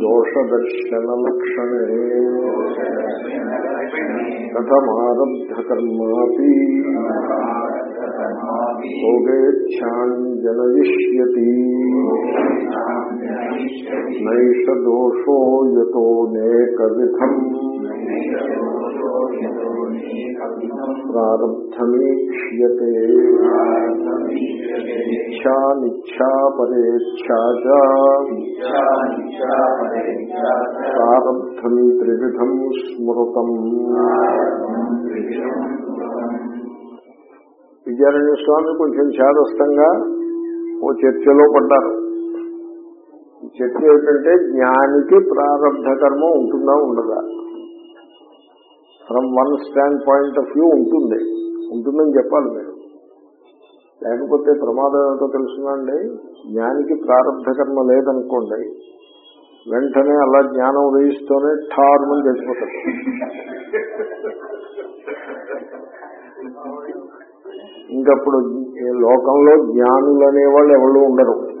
దోషదర్శనలక్షణే కథమారబ్ధకర్మాపి భోగేచ్ఛాంజనయిష్యతి నైష దోషో యతో నేకవిధం ప్రారబ్ధమీక్ష్యతే ఇచ్ఛా నిచ్ఛా పరేచ్ఛా చ ప్రారబ్ధం త్రివిధం స్మృతం విద్యారణ్య స్వామి కొంచెం చేదస్తంగా ఓ చర్చలో పడ్డారు. చర్చ ఏమిటంటే జ్ఞానికి ప్రారంభ కర్మ ఉంటుందా ఉండదా? From one standpoint of view ఉంటుంది. ఉంటుందని చెప్పాలి మీరు. లేకపోతే ప్రమాదం ఏమిటో తెలుసునండి జ్ఞానికి ప్రారంభ కర్మ లేదనుకోండి వెంటనే అలా జ్ఞానం ఉదయిస్తూనే ఠార్మని చచ్చిపోతాడు ఇంకప్పుడు లోకంలో జ్ఞానులు అనేవాళ్ళు ఎవరు ఉండరు.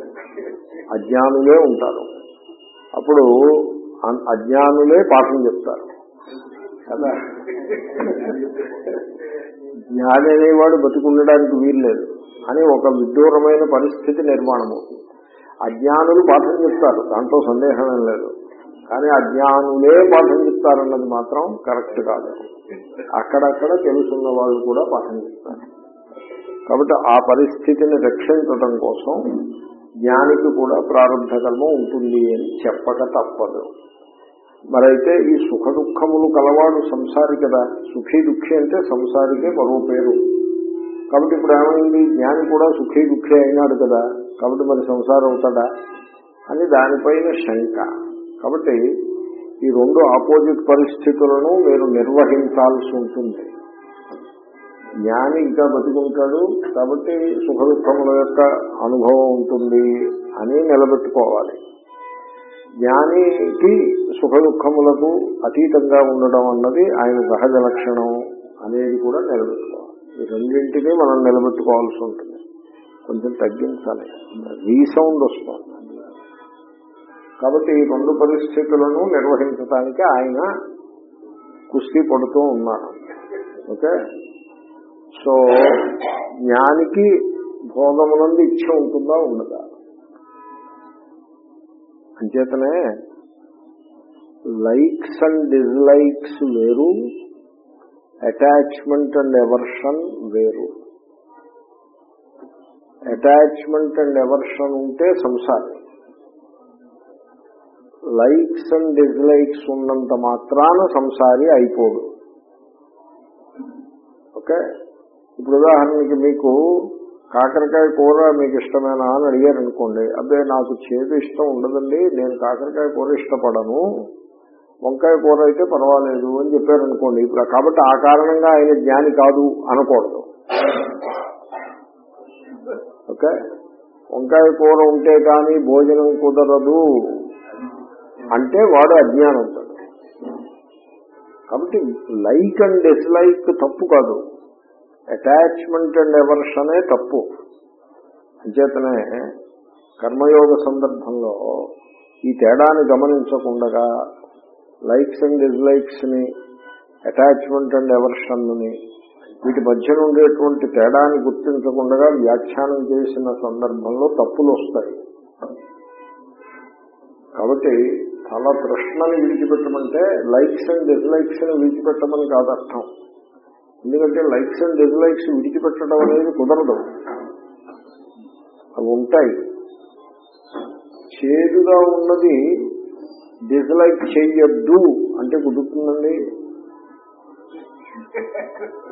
అజ్ఞానులే ఉంటారు. అప్పుడు అజ్ఞానులే పాఠం చెప్తారు. కదా? జ్ఞాని అనేవాడు బతుకుండడానికి వీల్లేదు. అని ఒక విడ్డూరమైన పరిస్థితి నిర్మాణం అవుతుంది అజ్ఞానులు పాఠం చెప్తారు దాంట్లో సందేహం లేదు. కానీ అజ్ఞానులే పాఠం చెప్తారన్నది మాత్రం కరెక్ట్ కాదు. అక్కడక్కడ తెలుసున్న వాళ్ళు కూడా పాఠం చెప్తారు. కాబట్టి ఆ పరిస్థితిని రక్షించడం కోసం జ్ఞానికి కూడా ప్రారంభ కర్మ ఉంటుంది అని చెప్పక తప్పదు. మరైతే ఈ సుఖ దుఃఖములు కలవాడు సంసారి కదా. సుఖీ దుఃఖి అంటే సంసారికే మరో పేరు. కాబట్టి ఇప్పుడు ఏమైంది? జ్ఞాని కూడా సుఖీ దుఃఖి అయినాడు కదా. కాబట్టి మరి సంసారం అవుతాడా? అని దానిపైన శంక. కాబట్టి ఈ రెండు ఆపోజిట్ పరిస్థితులను మీరు నిర్వహించాల్సి ఉంటుంది. జ్ఞాని ఇంకా బతుకుంటాడు. కాబట్టి సుఖ దుఃఖముల యొక్క అనుభవం ఉంటుంది అని నిలబెట్టుకోవాలి. జ్ఞానికి సుఖ దుఃఖములకు అతీతంగా ఉండడం అన్నది ఆయన సహజ లక్షణం అనేది కూడా నిలబెట్టుకోవాలి. ఈ రెండింటినీ మనం నిలబెట్టుకోవాల్సి ఉంటుంది. కొంచెం తగ్గించాలి. రీసౌండ్ వస్తుంది. కాబట్టి ఈ రెండు పరిస్థితులను నిర్వహించడానికి ఆయన కుస్తీ పడుతూ ఉన్నారు ఓకే? సో జ్ఞానికి భోగమునందు ఇచ్చ ఉంటుందా ఉండదా? అంచేతనే లైక్స్ అండ్ డిస్లైక్స్ వేరు అటాచ్మెంట్ అండ్ ఎవర్షన్ వేరు. అటాచ్మెంట్ అండ్ ఎవర్షన్ ఉంటే సంసారం. లైక్స్ అండ్ డిస్లైక్స్ ఉన్నంత మాత్రాన సంసారి అయిపోదు. ఓకే? ఇప్పుడు ఉదాహరణకి మీకు కాకరకాయ కూర మీకు ఇష్టమేనా అని అడిగారు అనుకోండి అదే నాకు చేదు ఇష్టం ఉండదండి నేను కాకరకాయ కూర ఇష్టపడను వంకాయ కూర అయితే పర్వాలేదు అని చెప్పారు అనుకోండి ఇప్పుడు కాబట్టి ఆ కారణంగా ఆయన జ్ఞాని కాదు అనకూడదు. ఓకే? వంకాయ కూర ఉంటే కానీ భోజనం కుదరదు అంటే వాడు అజ్ఞానం కాబట్టి లైక్ అండ్ డిస్లైక్ తప్పు కాదు. అటాచ్మెంట్ అండ్ ఎవర్షనే తప్పు. అంచేతనే కర్మయోగ సందర్భంలో ఈ తేడాన్ని గమనించకుండా లైక్స్ అండ్ డిస్లైక్స్ని అటాచ్మెంట్ అండ్ ఎవర్షన్ని వీటి మధ్య ఉండేటువంటి తేడాన్ని గుర్తించకుండా వ్యాఖ్యానం చేసిన సందర్భంలో తప్పులు వస్తాయి. కాబట్టి చాలా ప్రశ్నని విడిచిపెట్టమంటే లైక్స్ అండ్ డిస్లైక్స్ని విడిచిపెట్టమని కాదు అర్థం ఎందుకంటే లైక్స్ అండ్ డిస్లైక్స్ విడిచిపెట్టడం అనేది కుదరదు. అవి ఉంటాయి. చేదుగా ఉన్నది డిస్లైక్ చెయ్యొద్దు అంటే కుదురుతుందండి?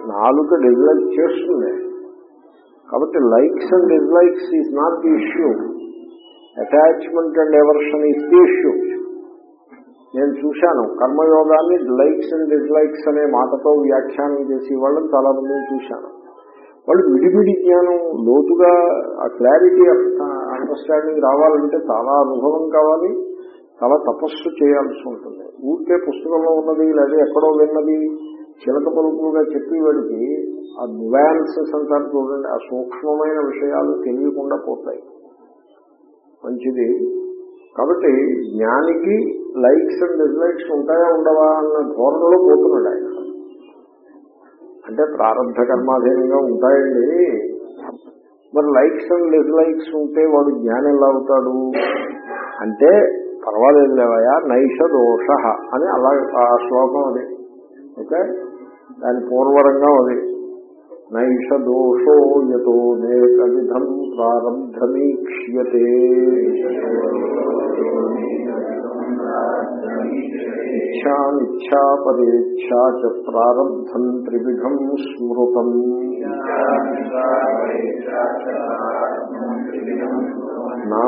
నాలుక డిస్లైక్ చేస్తుంది. కాబట్టి likes and dislikes is not the issue. Attachment and aversion is the issue. నేను చూశాను. కర్మయోగాన్ని లైక్స్ అండ్ డిస్లైక్స్ అనే మాటతో వ్యాఖ్యానం చేసి వాళ్ళని చాలా మందిని చూశాను వాళ్ళు విడివిడి జ్ఞానం లోతుగా ఆ క్లారిటీ అండర్స్టాండింగ్ రావాలంటే చాలా అనుభవం కావాలి చాలా తపస్సు చేయాల్సి ఉంటుంది. ఊరికే పుస్తకంలో ఉన్నది లేదా ఎక్కడో విన్నది చిలక పలుకులుగా చెప్పి వాడికి ఆ నువాన్సెస్ అంటారు చూడండి. ఆ సూక్ష్మమైన విషయాలు తెలియకుండా పోతాయి. మంచిది. కాబట్టి జ్ఞానికి లైక్స్ అండ్ డిస్లైక్స్ ఉంటాయా ఉండవా అన్న ధోరణిలో పోతున్నాడు ఆయన. అంటే ప్రారంభ కర్మాధీనంగా ఉంటాయండి. మరి లైక్స్ అండ్ డిస్లైక్స్ ఉంటే వాడు జ్ఞానం ఎలా అవుతాడు? అంటే పర్వాలేదు లేవయా నైష దోష అని అలా ఆ శ్లోకం అది. ఓకే? దాని పూర్వరంగం అది. నైష దోషో యతో నేక విధం ప్రారంధమీక్ష్యతే ఇచ్ఛానిచ్ఛా చ ప్రారంధం త్రివిధం స్మృతం. నా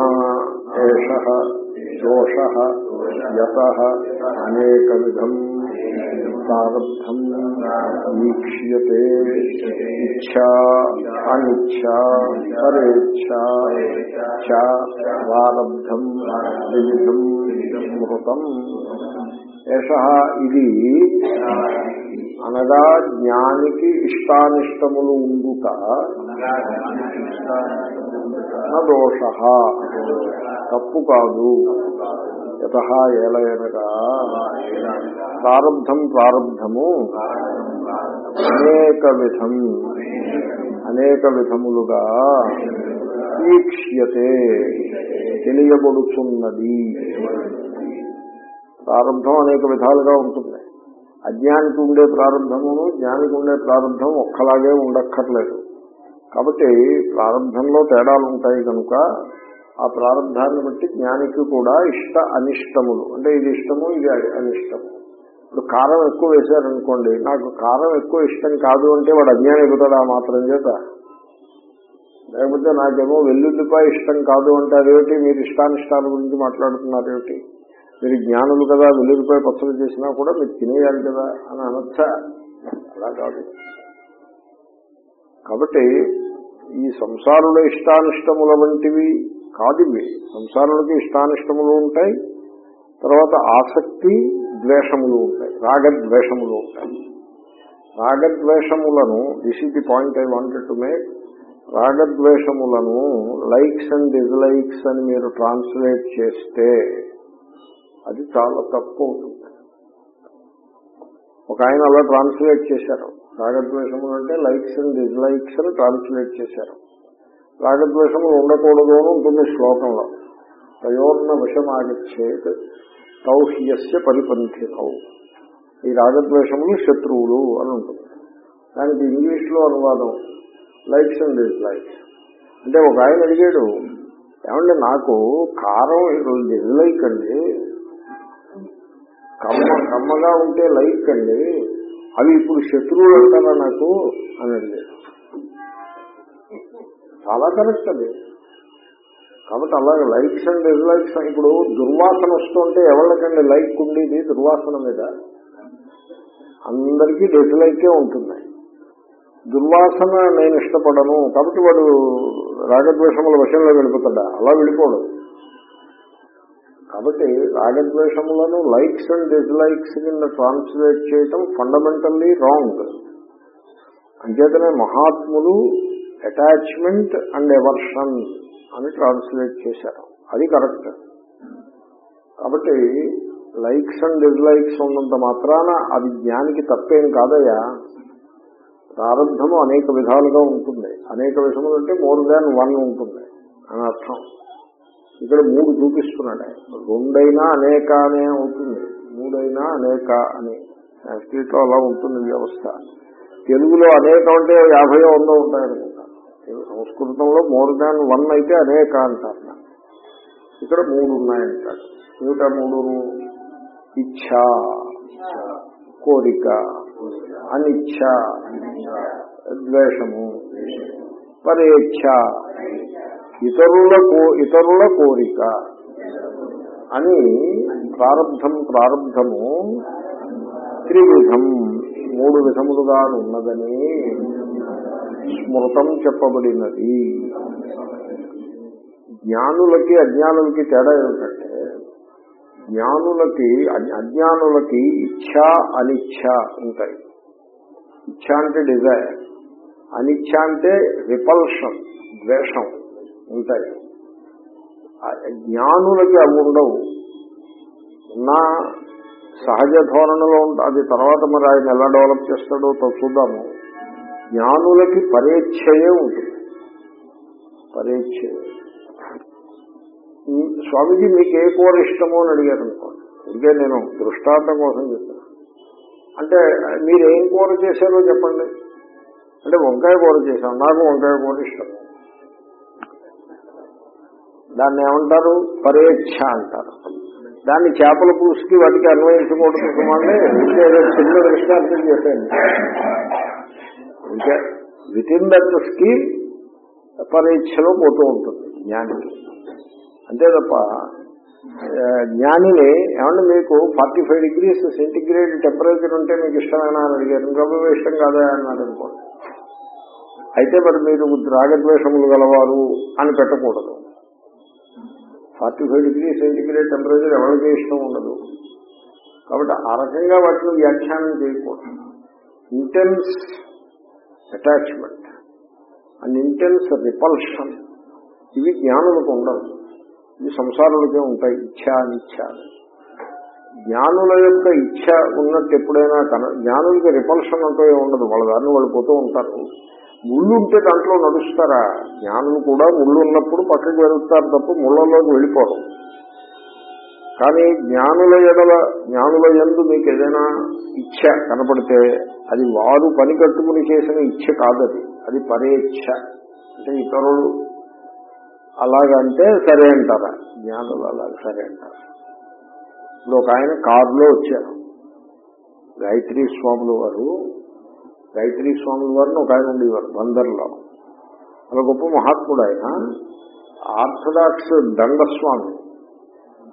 ఏష దోష యత అనేక విధం వీక్ష్యతే ఇచ్చా అనిచ్చా పరేచ్ఛా చ ప్రారంధం వివిధం స్మృతం ఏష ఇది అనగా జ్ఞానికి ఇష్టానిష్టములు ఉండుట. దోష. తప్పు కాదు. యత ఏలయనగా ప్రారంధం ప్రారంధము అనేక విధం. అనేక విధములుగా వీక్ష్యతే తెలియబడుతున్నది ప్రారంభం అనేక విధాలుగా ఉంటుంది. అజ్ఞానికి ఉండే ప్రారంభమును జ్ఞానికి ఉండే ప్రారంభం ఒక్కలాగే ఉండక్కర్లేదు. కాబట్టి ప్రారంభంలో తేడాలు ఉంటాయి కనుక ఆ ప్రారంభాన్ని బట్టి జ్ఞానికి కూడా ఇష్ట అనిష్టములు అంటే ఇది ఇష్టము ఇది అనిష్టము. ఇప్పుడు కారం ఎక్కువ వేశారనుకోండి నాకు కారం ఎక్కువ ఇష్టం కాదు అంటే వాడు అజ్ఞానం ఎగుతాడు ఆ మాత్రం చేత? లేకపోతే నాకేమో వెల్లుల్లిపాయ ఇష్టం కాదు అంటే అదేమిటి? మీరు ఇష్టానిష్టాల గురించి మాట్లాడుతున్నారు ఏమిటి? మీరు జ్ఞానులు కదా వెల్లుల్లిపాయ పచ్చడి చేసినా కూడా మీరు తినేయాలి కదా అని అనొచ్చా అలా కాదు. కాబట్టి ఈ సంసారుల ఇష్టానిష్టముల వంటివి కాదు ఇవి. సంసారులకి ఇష్టానిష్టములు ఉంటాయి తర్వాత ఆసక్తి ద్వేషములు ఉంటాయి రాగద్వేషములు ఉంటాయి. రాగద్వేషములను this is the point I wanted to make రాగద్వేషములను likes and dislikes అని మీరు ట్రాన్స్లేట్ చేస్తే అది చాలా తప్పు అవుతుంది ఒక ఆయన అలా ట్రాన్స్లేట్ చేశారు. రాగద్వేషములు అంటే లైక్స్ అండ్ డిజ్లైక్స్ అని ట్రాన్స్లేట్ చేశారు. రాగద్వేషములు ఉండకూడదు అని ఉంటుంది శ్లోకంలో. తయోర్న విషమాగచ్చేత్ తౌహ్యస్య పరిపంథినవు ఈ రాగద్వేషములు శత్రువులు అని ఉంటుంది. దానికి ఇంగ్లీష్లో అనువాదం లైక్స్ అండ్ డిస్లైక్స్ అంటే ఒక ఆయన అడిగాడు ఏమంటే నాకు కారం డిస్లైక్ అండి? కమ్మ కమ్మగా ఉంటే లైక్ అండి. అవి ఇప్పుడు శత్రువులు అంటారా నాకు? అని అడిగాడు. చాలా కరెక్ట్ అది. కాబట్టి అలాగే లైక్స్ అండ్ డిస్లైక్స్ ఇప్పుడు దుర్వాసన వస్తుంటే ఎవరికండి లైక్ ఉండేది దుర్వాసన మీద? అందరికీ డిస్లైకే ఉంటుంది దుర్వాసన నేను ఇష్టపడను. కాబట్టి వాడు రాగద్వేషముల విషయంలో వెళ్ళిపోతాడా? అలా వెళ్ళిపోడు. కాబట్టి రాగద్వేషములను లైక్స్ అండ్ డిస్లైక్స్ కింద ట్రాన్స్లేట్ చేయటం ఫండమెంటల్లీ రాంగ్ అంచేతనే మహాత్ములు అటాచ్మెంట్ అండ్ ఎవర్షన్ అని ట్రాన్స్లేట్ చేశారు. అది కరెక్ట్ కాబట్టి లైక్స్ అండ్ డిస్లైక్స్ ఉన్నంత మాత్రాన అది జ్ఞానికి తప్పేం కాదయ్యా. ప్రారంభము అనేక విధాలుగా ఉంటుంది. అనేక విషములు అంటే మోర్ దాన్ వన్ ఉంటుంది. అని అర్థం. ఇక్కడ మూడు చూపిస్తున్నాడు రెండైనా అనేక అనే అవుతుంది. మూడైనా అనేక అని. సంస్కృతిలో అలా ఉంటుంది వ్యవస్థ. తెలుగులో అనేక అంటే యాభై వంద ఉంటాయనుకుంటా. సంస్కృతంలో మోర్ దాన్ వన్ అయితే అనేక అంటారు. ఇక్కడ మూడు ఉన్నాయంటాడు. ఏమిటా మూడు? ఇచ్ఛ కోరిక. అనిచ్ఛ ద్వేషము పరేచ్ఛ ఇతరుల ఇతరుల కోరిక అని ప్రారంధం ప్రారంధము త్రివిధం మూడు విధములుగా ఉన్నదని స్మృతం చెప్పబడినది. జ్ఞానులకి అజ్ఞానులకి తేడా ఏమిటంటే జ్ఞానులకి అజ్ఞానులకి ఇచ్ఛ అనిచ్ఛ ఉంటాయి. ఇచ్ఛ అంటే డిజైర్ అనిచ్ఛ అంటే రిపల్షన్ ద్వేషం ఉంటాయి. జ్ఞానులకి అవి ఉండవు. నా సహజ ధోరణిలో అది తర్వాత మరి ఆయన ఎలా డెవలప్ చేస్తాడో తో చూద్దాము. జ్ఞానులకి పరీక్షయే ఉంటుంది. పరీక్షయే స్వామీజీ మీకు ఏ కూర ఇష్టమో అని అడిగారు అనుకోండి అందుకే నేను దృష్టాంతం కోసం చెప్తాను అంటే మీరు ఏం కూర చేశారో చెప్పండి. అంటే వంకాయ కూర చేశాం నాకు వంకాయ కూర ఇష్టం. దాన్ని ఏమంటారు? పరేచ్ఛ అంటారు. దాన్ని చేపల పులుసుకి వాటికి అన్వయించకూడదు సుమాన్ని చిన్న దృష్టాంతం చేశాను ఇంకా విత్ ఇన్ దట్ స్కీమ్ పరీక్షలో పోతూ ఉంటుంది. జ్ఞానికి. అంతే తప్ప జ్ఞానిని ఏమన్నా మీకు forty five degrees centigrade temperature ఉంటే మీకు ఇష్టమేనా అని అడిగారు. ఇంకొక ఇష్టం కాదా అన్నారు అనుకోండి. అయితే మరి మీరు రాగద్వేషములు గలవారు అని పెట్టకూడదు. Forty five degree centigrade temperature ఎవరికి ఇష్టం ఉండదు. కాబట్టి ఆ రకంగా వాటిని వ్యాఖ్యానం చేయకూడదు. Intense attachment and intense repulsion ఇవి జ్ఞానులకు ఉండదు ఈ సంసారులకే ఉంటాయి ఇచ్ఛ అనిచ్ఛ జ్ఞానుల యొక్క ఇచ్ఛ ఉన్నట్టు ఎప్పుడైనా కన జ్ఞానులకి రిపల్షన్ అంటూ ఉండదు. వాళ్ళ దారిని వాళ్ళు పోతూ ఉంటారు. ముళ్ళు ఉంటే దాంట్లో నడుస్తారా? జ్ఞానులు కూడా ముళ్ళు ఉన్నప్పుడు పక్కకి వెళ్తారు తప్ప ముళ్ళలోకి వెళ్ళిపోవడం కానీ జ్ఞానుల ఎడల జ్ఞానుల ఎందు మీకు ఏదైనా ఇచ్ఛ కనపడితే అది వారు పని కట్టుకుని చేసిన ఇచ్ఛ కాదది. అది పరేచ్ఛ అంటే ఇతరులు అలాగంటే సరే అంటారా? జ్ఞానులు అలాగ సరే అంటారు? ఇప్పుడు ఒక ఆయన కారులో వచ్చారు. గాయత్రి స్వాములు వారు గాయత్రి స్వాముల వారిని ఒక ఆయన ఉండేవారు బందర్లో. అలా గొప్ప మహాత్ముడు ఆయన. ఆర్థడాక్స్ దండస్వామి.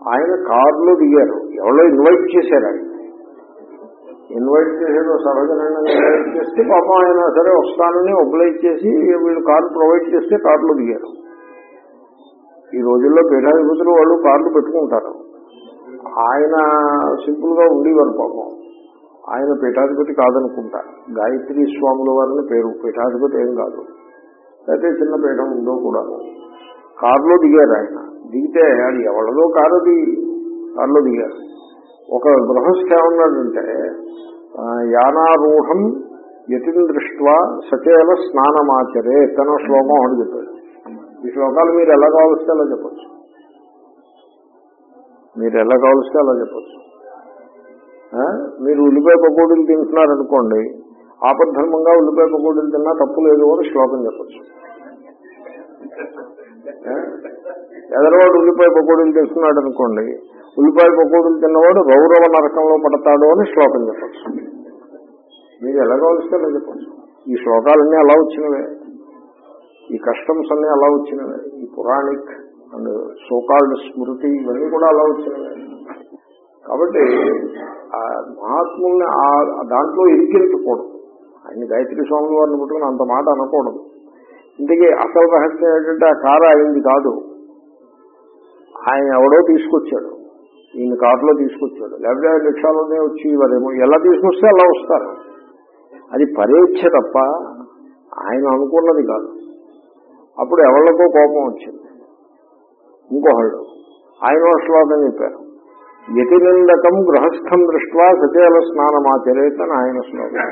ఆయన కారులో దిగారు. ఎవరో ఇన్వైట్ చేశారు ఆయన. ఇన్వైట్ చేసేదో సహజనంగా ఇన్వైట్ చేస్తే పాపం ఆయన సరే వస్తానని ఒబ్లైజ్ చేసి వీళ్ళు కారు ప్రొవైడ్ చేస్తే కారులో దిగారు. ఈ రోజుల్లో పీఠాధిపతులు వాళ్ళు కార్లు పెట్టుకుంటారు. ఆయన సింపుల్గా ఉండేవారు పాపం. ఆయన పీఠాధిపతి కాదనుకుంటా. గాయత్రి స్వాముల వారిని పేరు పీఠాధిపతి ఏం కాదు. అయితే చిన్న పీఠం ఉందో కూడా కారులో దిగారు ఆయన. దిగితే అది ఎవరిదో కారు అది. కారులో దిగారు. ఒక గృహస్థ ఏమన్నాడంటే యానారూఢం యతిని దృష్ట్వా సచేల స్నానమాచరే తన శ్లోకం అని చెప్పాడు. ఈ శ్లోకాలు మీరు ఎలా కావలిస్తే అలా చెప్పచ్చు. మీరు ఎలా కావలిస్తే అలా చెప్పచ్చు. మీరు ఉల్లిపాయ పకోడీలు తింటున్నారనుకోండి ఆపద్ధర్మంగా ఉల్లిపాయ పకోడీలు తిన్నా తప్పు లేదు అని శ్లోకం చెప్పచ్చు. ఎదరవాడు ఉల్లిపాయ పకోడీలు తింటున్నాడు అనుకోండి ఉల్లిపాయ పకోడీలు తిన్నవాడు రౌరవ నరకంలో పడతాడు అని శ్లోకం చెప్పచ్చు. మీరు ఎలా కావలిస్తే అలా చెప్పచ్చు. ఈ శ్లోకాలన్నీ అలా వచ్చినవే. ఈ కస్టమ్స్ అన్ని అలా వచ్చినవి. ఈ పురాణిక్ అండ్ సోకాల్డ్ స్మృతి ఇవన్నీ కూడా అలా వచ్చినవి. కాబట్టి ఆ మహాత్ముల్ని దాంట్లో ఇరికించకూడదు. ఆయన గాయత్రి స్వామి వారిని పుట్టుకుని అంత మాట అనకూడదు. ఇంతకీ అసలు రహస్యం ఏంటంటే ఆ కారు అయింది కాదు. ఆయన ఎవడో తీసుకొచ్చాడు. ఈయన కారులో తీసుకొచ్చాడు. లేకపోతే ఆయన రిక్షాలోనే వచ్చి వారేమో ఎలా తీసుకొస్తే అలా వస్తారు. అది పరీక్ష తప్ప ఆయన అనుకున్నది కాదు. అప్పుడు ఎవరికో కోపం వచ్చింది. ఇంకొకళ్ళు ఆయన శ్లోకం చెప్పారు యతి నిందకం గృహస్థం దృష్ట్యా సచేల స్నానమాచరేత్ అని ఆయన శ్లోకం.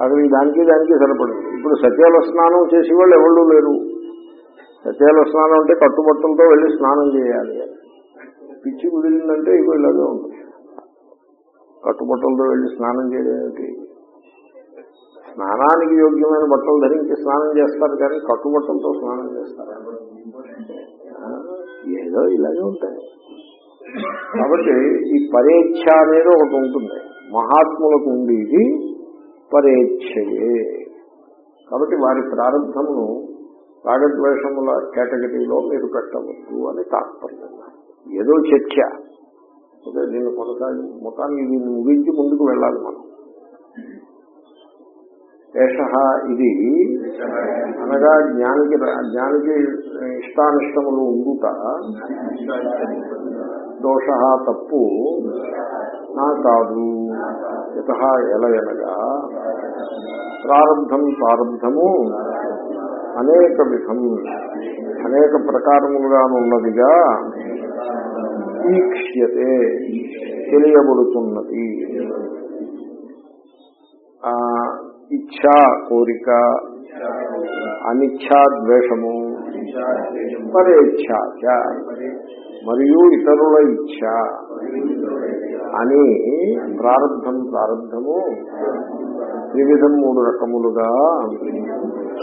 అక్కడ దానికి దానికి సరిపడింది. ఇప్పుడు సచేల స్నానం చేసే వాళ్ళు ఎవళ్ళు లేరు. సచేల స్నానం అంటే కట్టుబట్టలతో వెళ్ళి స్నానం చేయాలి. పిచ్చి కుదిరిందంటే ఇగో ఇలాగే ఉంటుంది. కట్టుబట్టలతో వెళ్ళి స్నానం చేయడం స్నానానికి యోగ్యమైన బట్టలు ధరించి స్నానం చేస్తారు కానీ కట్టుబట్టలతో స్నానం చేస్తారు. ఏదో ఇలాగే ఉంటాయి. కాబట్టి ఈ పరేచ్ఛ అనేది ఒకటి ఉంటుంది. మహాత్ములకు ఉండేది పరేచ్ఛయే. కాబట్టి వారి ప్రారంభమును రాగద్వేషముల కేటగిరీలో మీరు పెట్టవద్దు అని తాత్పర్యం. ఏదో చర్చ. ఓకే దీన్ని కొనసాగి మొత్తానికి దీన్ని ముగించి ముందుకు వెళ్ళాలి మనం. ఏష ఇది అనగా జ్ఞానికి జ్ఞానికి ఇష్టానిష్టములు ఉండుట దోష తప్పు నా కాదు. ఇత ఎలయనగా ఎనగా ప్రారంధం ప్రారంధము అనేక విధం అనేక ప్రకారములుగానున్నదిగా ఈక్ష్యతే తెలియబడుతున్నది. ఇచ్ఛా కోరిక అనిచ్ఛా ద్వేషము పరేచ్ఛాచ మరియు ఇతరుల ఇచ్ఛ అని ప్రారంభం ప్రారంభము. త్రివిధం మూడు రకములుగా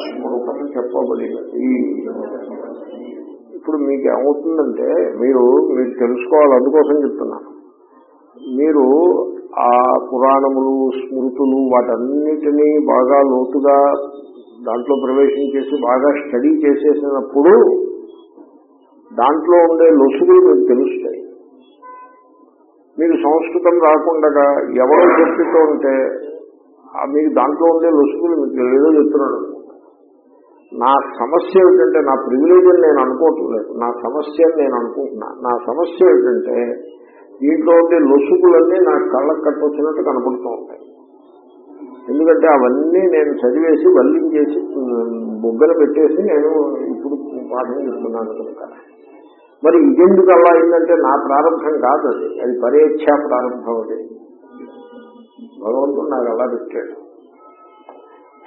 స్మృతం చెప్పబడినది ఇప్పుడు మీకు ఏమవుతుందంటే మీరు మీరు తెలుసుకోవాలి అందుకోసం చెప్తున్నాను. మీరు ఆ పురాణములు స్మృతులు వాటన్నిటినీ బాగా లోతుగా దాంట్లో ప్రవేశం చేసి బాగా స్టడీ చేసేసినప్పుడు దాంట్లో ఉండే లొసుగులు మీకు తెలుస్తాయి. మీకు సంస్కృతం రాకుండా ఎవరో చెప్తూ ఉంటే మీకు దాంట్లో ఉండే లొసుగులు మీకు ఏదో చెప్తున్నాడు. నా సమస్య ఏమిటంటే నా ప్రివిలేజ్ నేను అనుకోవట్లేదు. నా సమస్య అని నేను అనుకుంటున్నా. నా సమస్య ఏమిటంటే దీంట్లో ఉండే లొసుగులన్నీ నా కళ్ళకు కట్టొచ్చినట్టు కనపడుతూ ఉంటాయి. ఎందుకంటే అవన్నీ నేను చదివేసి వల్లించేసి బొగ్గలు పెట్టేసి నేను ఇప్పుడు పాఠం చేస్తున్నాను కనుక. మరి ఇదెందుకు అలా అయిందంటే నా ప్రారంభం కాదు అది. అది పరేచ్ఛా ప్రారంభం అది. భగవంతుడు నాకు అలా పెట్టాడు.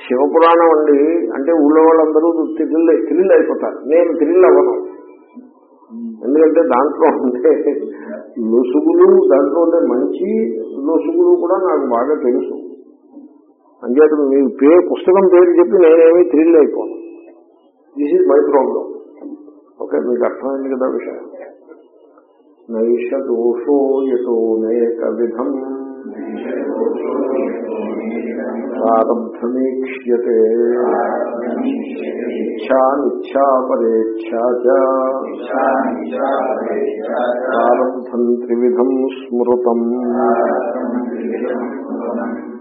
శివపురాణం అండి అంటే ఊళ్ళో వాళ్ళందరూ థ్రిల్ థ్రిల్ అయిపోతారు. నేను థ్రిల్ అవ్వను. ఎందుకంటే దాంట్లో ఉండే లొసుగులు దాంట్లో ఉండే మంచి లొసుగులు కూడా నాకు బాగా తెలుసు. అంచేత మీ పే పుస్తకం పేరు చెప్పి నేనేమీ thrill అయిపోను. This is my problem okay మీకు అర్థమైంది కదా విషయం? నైష దోషో యటోనేక విధం. ప్రారంభమీక్ష్యతే ఇచ్ఛా నిచ్ఛా ప్రారంభం త్రివిధం స్మృతం.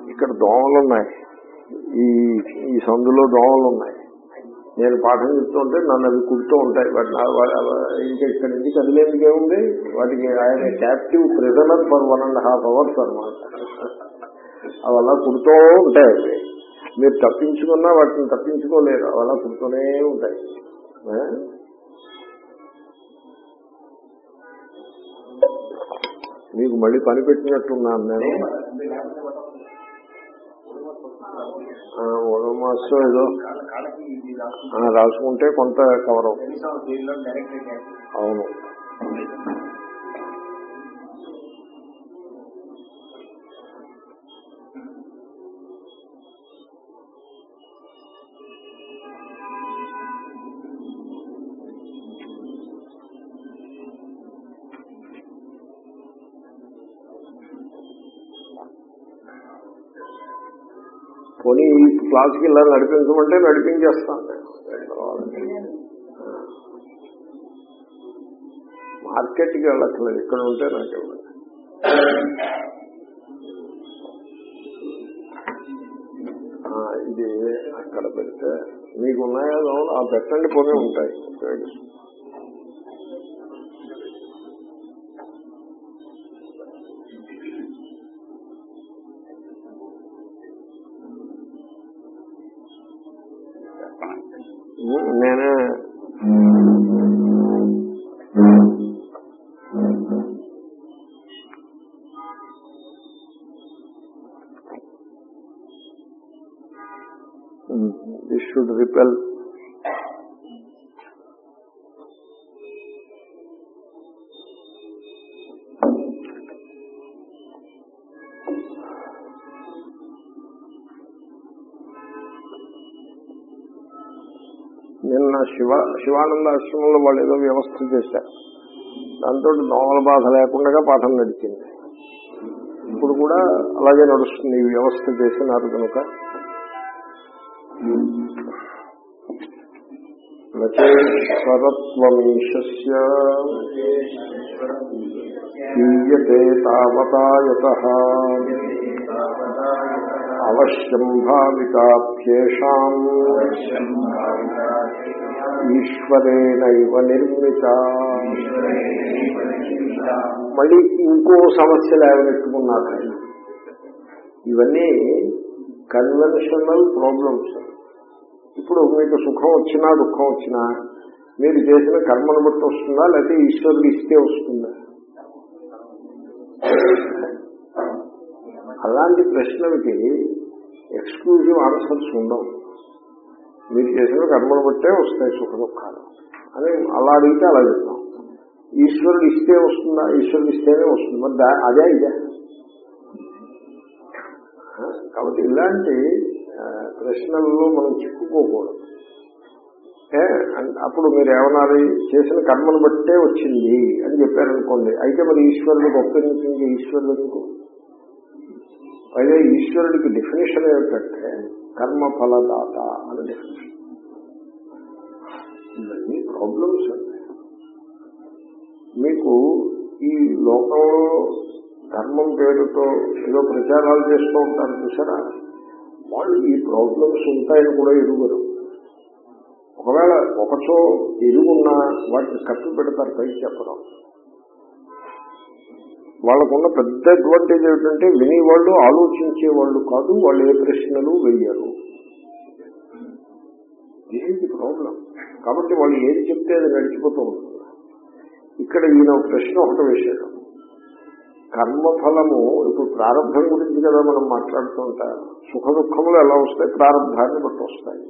ఇక్కడ దోమలు ఉన్నాయి ఈ ఈ సందులో దోమలు ఉన్నాయి నేను పాఠం చెప్తుంటే నన్ను అవి కుడుతూ ఉంటాయి. ఇంకా ఇక్కడ నుంచి కదిలేందుకే ఉంది? వాటికి ఆయన captive prisoner for one and half hours అనమాట అవి అలా కుడుతూ ఉంటాయి. అవి మీరు తప్పించుకున్నా వాటిని తప్పించుకోలేరు. అవి అలా కుడుతూనే ఉంటాయి. మీకు మళ్ళీ పని పెట్టినట్టున్నాను నేను. ఓడమాసం ఏదో రాసుకుంటే కొంత కవర్ అవుతుంది. అవును. క్లాస్కి ఇలా నడిపించమంటే నడిపించేస్తాను మార్కెట్కి వెళ్ళట్లేదు. ఇక్కడ ఉంటే నాకు ఇవ్వండి. ఇది అక్కడ పెడితే మీకు ఉన్నాయో ఆ పెట్టండి పోనీ ఉంటాయి. శివానంద ఆశ్రమంలో వాళ్ళు ఏదో వ్యవస్థ చేశారు. దాంతో దోమల బాధ లేకుండా పాఠం నడిచింది. ఇప్పుడు కూడా అలాగే నడుస్తుంది ఈ వ్యవస్థ చేసినారు కనుక. నచేశ్వరత్వమీశస్య తావతాయత. అవశ్యం భావితాప్యేషాం ఈశ్వరేణైవ నిర్మిత. మళ్ళీ ఇంకో సమస్య లేవనెట్టుకున్నారు ఆయన ఇవన్నీ కన్వెన్షనల్ ప్రాబ్లమ్స్ ఇప్పుడు మీకు సుఖం వచ్చినా దుఃఖం వచ్చినా మీరు చేసిన కర్మను బట్టి వస్తుందా లేకపోతే ఈశ్వరుడు ఇస్తే వస్తుందా? అలాంటి ప్రశ్నలకి ఎక్స్క్లూజివ్ ఆన్సర్స్ ఉండవు. మీరు చేసిన కర్మను బట్టే వస్తాయి సుఖ దుఃఖాలు అని అలా అడిగితే అలా చెప్తాం. ఈశ్వరుడు ఇస్తే వస్తుందా? ఈశ్వరుడు ఇస్తేనే వస్తుంది. మరి దా- అదే ఇదే. కాబట్టి ఇలాంటి ప్రశ్నల్లో మనం చిక్కుకోకూడదు. అప్పుడు మీరు ఏమనాలి చేసిన కర్మను బట్టే వచ్చింది అని చెప్పారనుకోండి. అయితే మరి ఈశ్వరుడు గొప్ప ఈశ్వరుడు ఎందుకు? అయితే ఈశ్వరుడికి డెఫినేషన్ ఏమిటంటే కర్మ ఫలదాత అని డెఫినేషన్ ఇవన్నీ ప్రాబ్లమ్స్ మీకు ఈ లోకంలో ధర్మం పేరుతో ఏదో ప్రచారాలు చేస్తూ ఉంటారు చూసారా? వాళ్ళు ఈ ప్రాబ్లమ్స్ ఉంటాయని కూడా ఎరుగరు. ఒకవేళ ఒకచో ఎరుగున్నా వాటిని కట్టు పెడతారు పైకి చెప్పడం. వాళ్ళకున్న పెద్ద అడ్వాంటేజ్ ఏమిటంటే వినేవాళ్ళు ఆలోచించే వాళ్ళు కాదు వాళ్ళు ఏ ప్రశ్నలు వెయ్యరు ఏంటి ప్రాబ్లం కాబట్టి వాళ్ళు ఏది చెప్తే అది నడిచిపోతూ ఉంటుంది. ఇక్కడ ఈయన ప్రశ్న ఒకటి వేశాడు. కర్మఫలము ఇప్పుడు ప్రారంభం గురించి కదా మనం మాట్లాడుతుంటాం సుఖ దుఃఖములు ఎలా వస్తాయి? ప్రారంభాన్ని బట్టి వస్తాయి.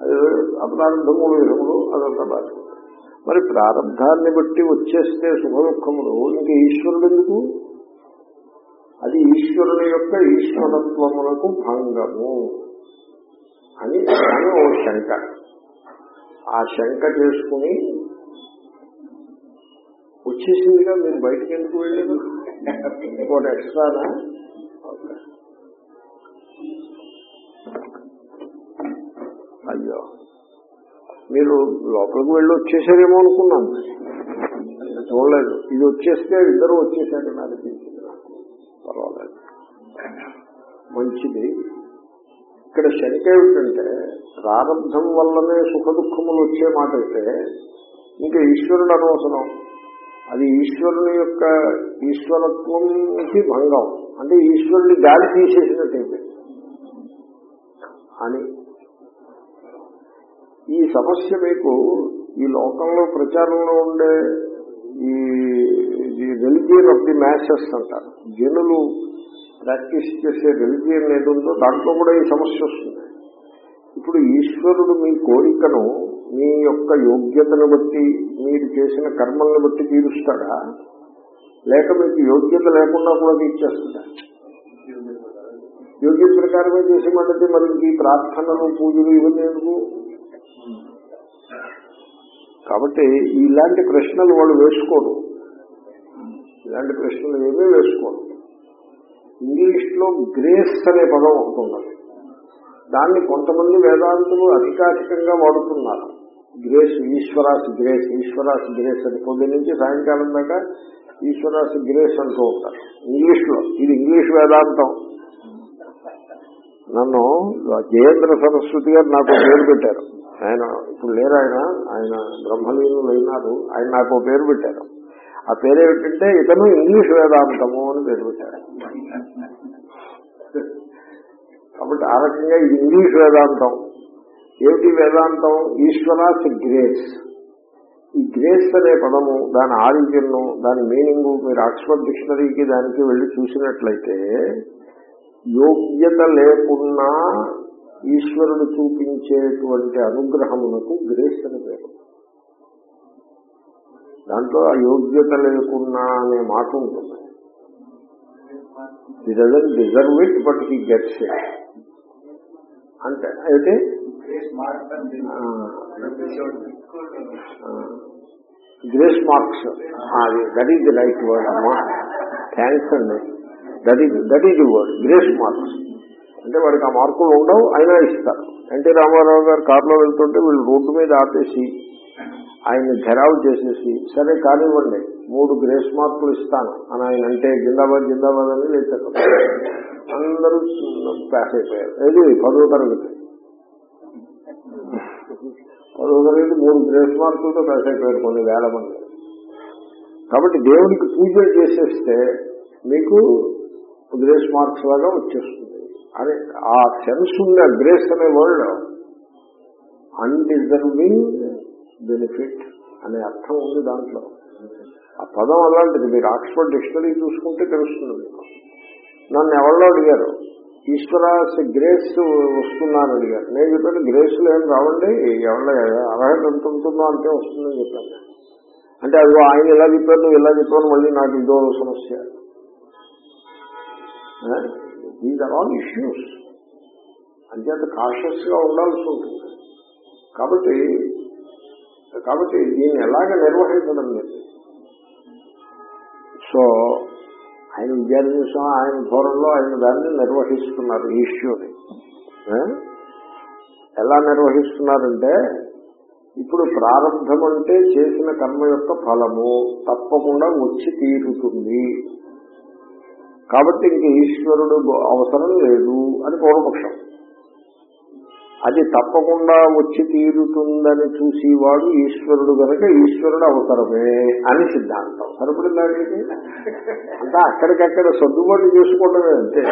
అదే అప్రారంభములు విధములు అదంతా బాధ్యత మరి ప్రారంభాన్ని బట్టి వచ్చేస్తే సుఖ దుఃఖములు ఇంక ఈశ్వరుడు ఎందుకు అది ఈశ్వరుని యొక్క ఈశ్వరత్వములకు భంగము అని ఓ శంక. ఆ శంక చేసుకుని వచ్చేసిందిగా మీరు బయటకు ఎందుకు వెళ్ళారు? ఇంకోటి ఎక్స్ట్రానా అయ్యో. మీరు లోపలికి వెళ్ళి వచ్చేసారేమో అనుకున్నాను. చూడలేదు. ఇది వచ్చేస్తే ఇద్దరు వచ్చేసారు నాకు పర్వాలేదు. మంచిది. ఇక్కడ శంక ఏమిటంటే ప్రారంభం వల్లనే సుఖ దుఃఖములు వచ్చే మాట అయితే ఇంకా ఈశ్వరుడు అనవసరం. అది ఈశ్వరుని యొక్క ఈశ్వరత్వంకి భంగం. అంటే ఈశ్వరుని గాలి తీసేసినట్టు అని ఈ సమస్య మీకు ఈ లోకంలో ప్రచారంలో ఉండే ఈ రెలిజియన్ ఆఫ్ ది మ్యాసెస్ అంటారు. జనులు ప్రాక్టీస్ చేసే రెలిజియన్ ఏది ఉందో దాంట్లో కూడా ఈ సమస్య వస్తుంది. ఇప్పుడు ఈశ్వరుడు మీ కోరికను మీ యొక్క యోగ్యతను బట్టి మీరు చేసిన కర్మలను బట్టి తీరుస్తాడా? లేక మీకు యోగ్యత లేకుండా కూడా తీర్చేస్తుందా యోగ్యత ప్రకారమే చేసి మద్దతు మరి ఈ ప్రార్థనలు పూజలు ఇవన్నీ ఎందుకు? కాబట్టి ఇలాంటి ప్రశ్నలు వాళ్ళు వేసుకోరు. ఇలాంటి ప్రశ్నలు ఏమీ వేసుకోరు. ఇంగ్లీష్లో గ్రేస్ అనే పదం ఒకటి ఉన్నది దాన్ని కొంతమంది వేదాంతులు అధికారికంగా వాడుతున్నారు. Grace Ishwara's grace Ishwara's grace అని పొద్దు నుంచి సాయంకాలం దాకా ఈశ్వరాస్ గ్రేస్ అంటూ ఉంటారు. ఇంగ్లీష్లో ఇది ఇంగ్లీష్ వేదాంతం. నన్ను జయేంద్ర సరస్వతి గారు నాకు పేరు పెట్టారు. ఆయన ఇప్పుడు లేరు ఆయన ఆయన బ్రహ్మలీనులు అయినారు ఆయన నాకు పేరు పెట్టారు. ఆ పేరు ఏమిటంటే ఇతను ఇంగ్లీష్ వేదాంతము అని పేరు పెట్టారు. కాబట్టి ఆ రకంగా ఇది ఇంగ్లీష్ వేదాంతం. ఏమిటి వేదాంతం? ఈశ్వరాస్ గ్రేస్. ఈ గ్రేస్ అనే పదము దాని ఆరిజిన్ దాని మీనింగ్ మీరు ఆక్స్ఫర్డ్ డిక్షనరీకి దానికి వెళ్ళి చూసినట్లయితే యోగ్యత లేకున్నా ఈశ్వరుడు చూపించేటువంటి అనుగ్రహమునకు గ్రేస్ అని పేరు. దాంట్లో ఆ యోగ్యత లేకున్నా అనే మాట ఉంటుంది. He doesn't deserve it but he gets it అంటే అయితే గ్రేస్ మార్క్స్ అది that is the right word అమ్మా. థ్యాంక్స్ అండి. That is that is the word grace marks అంటే వాడికి ఆ మార్కులు ఉండవు అయినా ఇస్తారు. ఎన్టీ రామారావు గారు కారులో వెళ్తుంటే వీళ్ళు రోడ్డు మీద ఆపేసి ఆయన్ని ఘెరావు చేసేసి సరే కానివ్వండి మూడు గ్రేస్ మార్కులు ఇస్తాను అని ఆయన అంటే జిందాబాద్ జిందాబాద్ అని లేచారు అందరూ ప్యాస్ అయిపోయారు. ఏది? పదో తరగతి. పదో తరగతి మూడు గ్రేస్ మార్కులతో ప్యాస్ అయిపోయారు కొన్ని వేల మంది. కాబట్టి దేవుడికి పూజ చేసేస్తే మీకు గ్రేస్ మార్క్స్ లాగా వచ్చేస్తుంది. అని ఆ సెన్స్ ఉంది ఆ గ్రేస్ అనే వర్డ్ అన్డిజర్వింగ్ బెనిఫిట్ అనే అర్థం ఉంది దాంట్లో. ఆ పదం అలాంటిది మీరు ఆక్స్ఫర్డ్ డిక్షనరీ చూసుకుంటే తెలుస్తుంది మీకు. నన్ను ఎవరో అడిగారు ఈశ్వరాస్ గ్రేస్ వస్తున్నాను అడిగారు. నేను చెప్పాను గ్రేస్లు ఏం రావండి ఎవరి అర్హత ఎంత ఉంటుందో అంతే వస్తుందని చెప్పాను. అంటే అది ఆయన ఇలా చెప్పారు నువ్వు ఇలా చెప్పాను మళ్ళీ నాకు ఇదో సమస్య. దీస్ ఆర్ ఆల్ ఇష్యూస్ అంచేత కాషియస్గా ఉండాల్సి ఉంటుంది. కాబట్టి కాబట్టి దీన్ని ఎలాగ నిర్వహించడం లేదు. సో ఆయన విద్యార్థిసం ఆయన ధోరణిలో ఆయన దాన్ని నిర్వహిస్తున్నారు ఈ ఇష్యూని. ఎలా నిర్వహిస్తున్నారంటే ఇప్పుడు ప్రారంభం అంటే చేసిన కర్మ యొక్క ఫలము తప్పకుండా వచ్చి తీరుతుంది. కాబట్టి ఇంక ఈశ్వరుడు అవసరం లేదు అని పూర్వపక్షం. అది తప్పకుండా వచ్చి తీరుతుందని చూసేవాడు ఈశ్వరుడు కనుక ఈశ్వరుడు అవసరమే అని సిద్ధాంతం. సరిపడిందండి అంటే అక్కడికక్కడ సర్దుబాటు చేసుకోవడమే అంతే.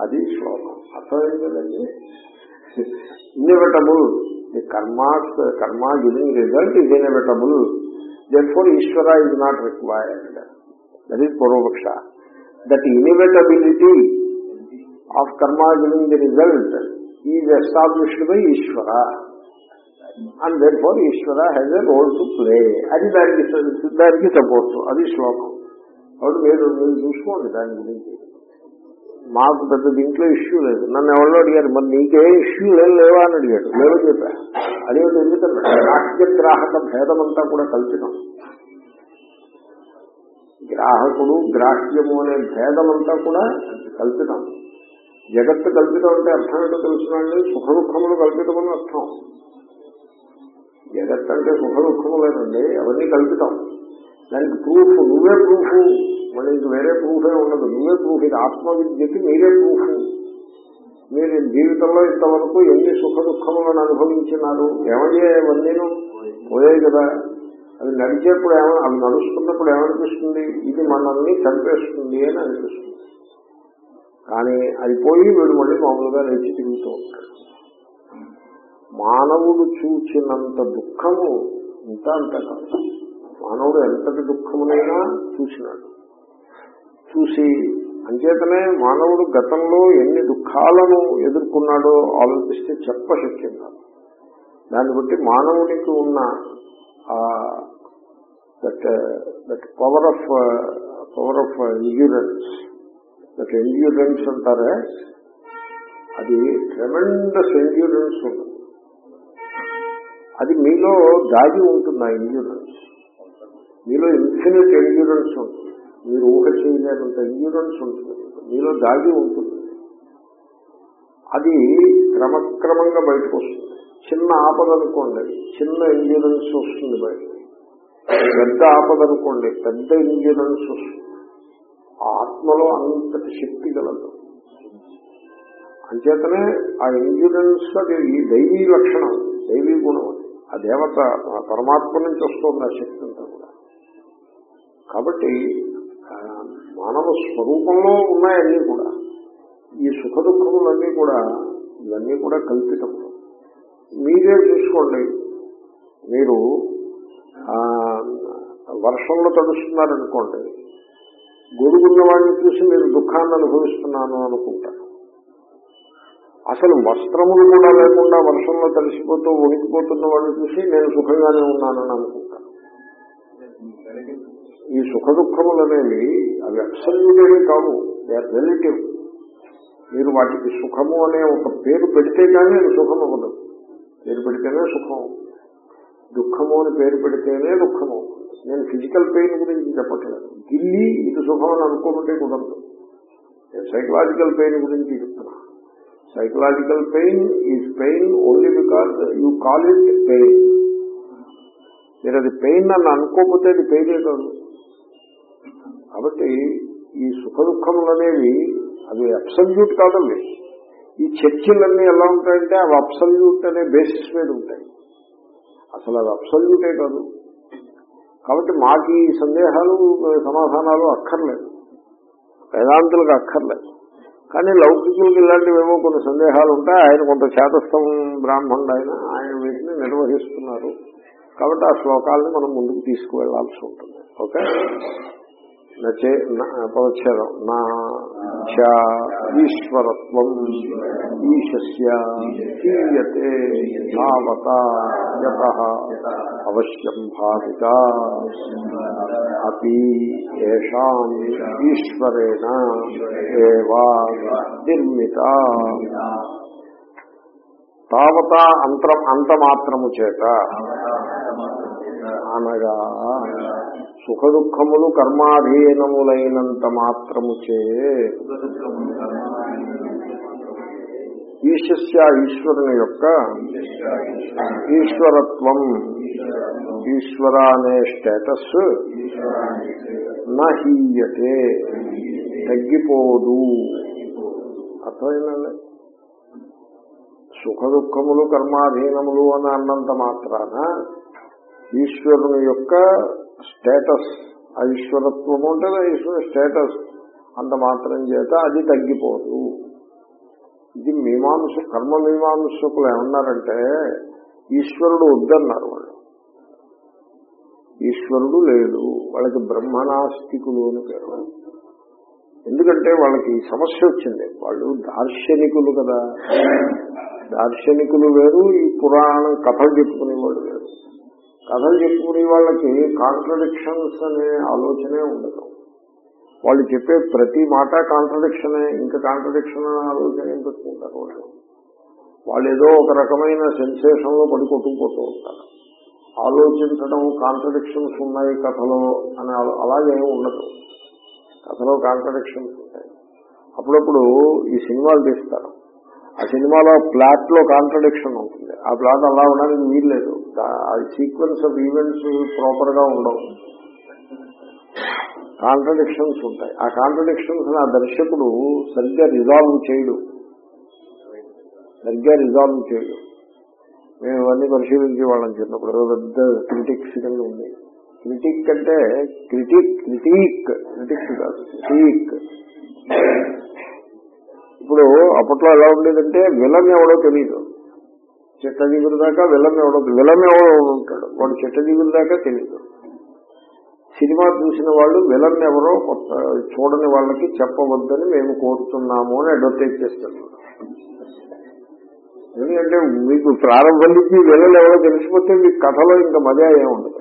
అది శ్లోకం. అర్థమైంది కదండి? Inevitable the karma karma giving result is inevitable then for Ishwara is not required that is పూర్వపక్ష that inevitability of karma giving the result is established by Ishwara and then for Ishwara has a role to play అది దానికి దానికి support అది శ్లోకం కాబట్టి మీరు మీరు చూసుకోండి దాని గురించి మాకు పెద్ద దీంట్లో ఇష్యూ లేదు నన్ను ఎవరో అడిగారు మరి నీకే ఇష్యూ లేదు లేవా అని అడిగాడు. లేవని చెప్పా. అదేమిటి ఎందుకంటే గ్రాహ్య గ్రాహక భేదం అంతా కూడా కల్పితం. గ్రాహకుడు గ్రాహ్యము అనే భేదం అంతా కూడా కల్పితం. జగత్తు కల్పితం అంటే అర్థం ఏంటో తెలుసునండి సుఖ దుఃఖములు కల్పితమని అర్థం. జగత్ అంటే సుఖ దుఃఖములేనండి అవన్నీ కల్పితం. దానికి ప్రూఫ్ నువ్వే ప్రూఫ్ మళ్ళీ ఇంక వేరే ప్రూఫే ఉండదు. నువ్వే ప్రూఫ్ ఇది ఆత్మవిద్యకి మీరే ప్రూఫ్ మీరు జీవితంలో ఇంతవరకు ఎన్ని సుఖ దుఃఖములను అనుభవించినారు ఏమయ్యేవన్నీను పోయాయి కదా. అవి నడిచేప్పుడు ఏమైనా అవి నడుస్తున్నప్పుడు ఏమనిపిస్తుంది? ఇది మనల్ని చంపేస్తుంది అని అనిపిస్తుంది. కానీ అది పోయి వీడు మళ్ళీ మామూలుగా నడిచి తిరుగుతూ ఉంటాడు. మానవుడు చూచినంత దుఃఖము ఇంత అంత కాదు. మానవుడు ఎంతటి దుఃఖమునైనా చూసినాడు. చూసి అంచేతనే మానవుడు గతంలో ఎన్ని దుఃఖాలను ఎదుర్కొన్నాడో ఆలోచిస్తే చెప్పశక్యం కాదు. దాన్ని బట్టి మానవునికి ఉన్న that that power of power of endurance that endurance అంటారే? అది ట్రెమెండస్ ఎండ్యూరెన్స్ ఉంటుంది అది మీలో దాగి ఉంటుంది ఆ ఎండ్యూరెన్స్ మీలో ఇన్ఫినిట్ ఎండ్యూరెన్స్ ఉంటుంది. మీరు ఊహ చేయలేనంత ఎండ్యూరెన్స్ ఉంటుంది. మీలో దాగి ఉంటుంది. అది క్రమక్రమంగా బయటకు వస్తుంది. చిన్న ఆపద అనుకోండి చిన్న ఎండ్యూరెన్స్ వస్తుంది బయట. పెద్ద ఆపద అనుకోండి పెద్ద ఎండ్యూరెన్స్ వస్తుంది. ఆత్మలో అంతటి శక్తి గలదు అంచేతనే ఆ ఎండ్యూరెన్స్ అది దైవీ లక్షణం దైవీ గుణం అది. ఆ దేవత పరమాత్మ నుంచి వస్తుంది ఆ శక్తి అంతా కూడా. కాబట్టి ఆ, మానవ స్వరూపంలో ఉన్నాయన్నీ కూడా. ఈ సుఖ దుఃఖములన్నీ కూడా ఇవన్నీ కూడా కల్పితం. మీరే చూసుకోండి. మీరు వర్షంలో తడుస్తున్నారనుకోండి గొడుగున్న వాడిని చూసి మీరు దుఃఖాన్ని అనుభవిస్తున్నాను అనుకుంటారు అసలు వస్త్రములు కూడా లేకుండా వర్షంలో తడిసిపోతూ ఉడికిపోతున్న వాడిని చూసి నేను సుఖంగానే ఉన్నానని అనుకుంటాను ఈ సుఖ దుఃఖములు అనేవి అవి అబ్సల్యూట్ కావు. They are relative. మీరు వాటికి సుఖము అనే ఒక పేరు పెడితే కానీ అది సుఖం అవ్వదు. పేరు పెడితేనే సుఖం. దుఃఖము అని పేరు పెడితేనే దుఃఖము. నేను ఫిజికల్ పెయిన్ గురించి చెప్పట్లేదు. గిల్లి ఇది సుఖం అని అనుకోమంటే కుదరదు. నేను సైకలాజికల్ పెయిన్ గురించి చెప్తున్నా. Psychological pain is pain only because you call it pain. మీరు అది పెయిన్ అని అనుకోకపోతే అది పెయినే కాదు. కాబట్టి ఈ సుఖ దుఃఖములు అనేవి అవి అబ్సల్యూట్ కాదండి. ఈ చర్చలన్నీ ఎలా ఉంటాయంటే అవి అబ్సల్యూట్ అనే బేసిస్ మీద ఉంటాయి. అసలు అది అప్సల్యూటే కాదు. కాబట్టి మాకు ఈ సందేహాలు సమాధానాలు అక్కర్లేదు. వేదాంతులకు అక్కర్లేదు. కానీ లౌకికులకు ఇలాంటివేమో కొన్ని సందేహాలు ఉంటాయి. ఆయన కొంత చేతస్థం బ్రాహ్మణుడు ఆయన ఆయన వీటిని నిర్వహిస్తున్నారు. కాబట్టి ఆ శ్లోకాలను మనం ముందుకు తీసుకువెళ్ళాల్సి ఉంటుంది. ఓకే? నచే పదచ్ఛేదం. నా చ ఈశ్వరత్వం ఈశస్య హీయతే తావత అవశ్యం భావిత. అపి ఏషాం ఈశ్వరేణ ఏవా నిర్మిత. తావత అంతరం అంతమాత్రము చేత అనగా సుఖ దుఃఖములు కర్మాధీనములైనంత మాత్రము చే ఈశస్య ఈశ్వరుని యొక్క ఈశ్వరత్వం ఈశ్వర అనే స్టేటస్ నహీయతే తగ్గిపోదు. అర్థమైందండి? సుఖ దుఃఖములు కర్మాధీనములు అని అన్నంత మాత్రాన ఈశ్వరుని యొక్క స్టేటస్ ఆ ఈశ్వరత్వము అంటే ఈశ్వర స్టేటస్. అంత మాత్రం చేత అది తగ్గిపోదు. ఇది మీమాంస కర్మ మీమాంసకులు ఏమన్నారంటే ఈశ్వరుడు వద్దన్నారు వాళ్ళు. ఈశ్వరుడు లేడు. వాళ్ళకి బ్రహ్మనాస్తికులు అని పేరు. ఎందుకంటే వాళ్ళకి సమస్య వచ్చింది. వాళ్ళు దార్శనికులు కదా. దార్శనికులు వేరు ఈ పురాణం కథలు చెప్పుకునేవాడు కథలు చెప్పుకునే వాళ్ళకి కాంట్రడిక్షన్స్ అనే ఆలోచనే ఉండదు. వాళ్ళు చెప్పే ప్రతి మాట కాంట్రడిక్షనే ఇంకా కాంట్రడిక్షన్ అనే ఆలోచన ఏం పెట్టుకుంటారు వాళ్ళు? వాళ్ళు ఏదో ఒక రకమైన సెన్సేషన్లో పడి కొట్టుకుపోతూ ఉంటారు. ఆలోచించడం కాంట్రడిక్షన్స్ ఉన్నాయి కథలో అని అలాగే ఉండదు. కథలో కాంట్రడిక్షన్స్ ఉంటాయి. అప్పుడప్పుడు ఈ సినిమాలు తీస్తారు. ఆ సినిమాలో ప్లాట్లో కాంట్రడిక్షన్ ఉంటుంది. ఆ ప్లాట్ అలా ఉండడానికి వీల్లేదు ఆ సీక్వెన్స్ ఆఫ్ ఈవెంట్స్ ప్రాపర్గా ఉండవు. కాంట్రడిక్షన్స్ ఉంటాయి. ఆ కాంట్రడిక్షన్స్ ఆ దర్శకుడు సరిగ్గా రిజాల్వ్ చేయడు. సరిగ్గా రిజాల్వ్ చేయడు. మేము ఇవన్నీ పరిశీలించే వాళ్ళని చిన్నప్పుడు ఏదో పెద్ద క్రిటిక్స్ కింద ఉంది. క్రిటిక్ అంటే క్రిటిక్ క్రిటిక్ క్రిటిక్ కాదు క్రిటిక్. ఇప్పుడు అప్పట్లో ఎలా ఉండేదంటే విలం ఎవడో తెలియదు చెట్ట దిగురు దాకా విలం ఎవడో విలం ఎవడో ఉంటాడు. వాడు చెట్ట దిగురు దాకా తెలియదు సినిమా చూసిన వాళ్ళు విలన్ ఎవరో కొత్త చూడని వాళ్ళకి చెప్పవద్దని మేము కోరుతున్నాము అని అడ్వర్టైజ్ చేస్తున్నాం ఎందుకంటే మీకు ప్రారంభం నుంచి విలన్ ఎవరో తెలిసిపోతే మీకు కథలో ఇంకా మజా ఏముండదు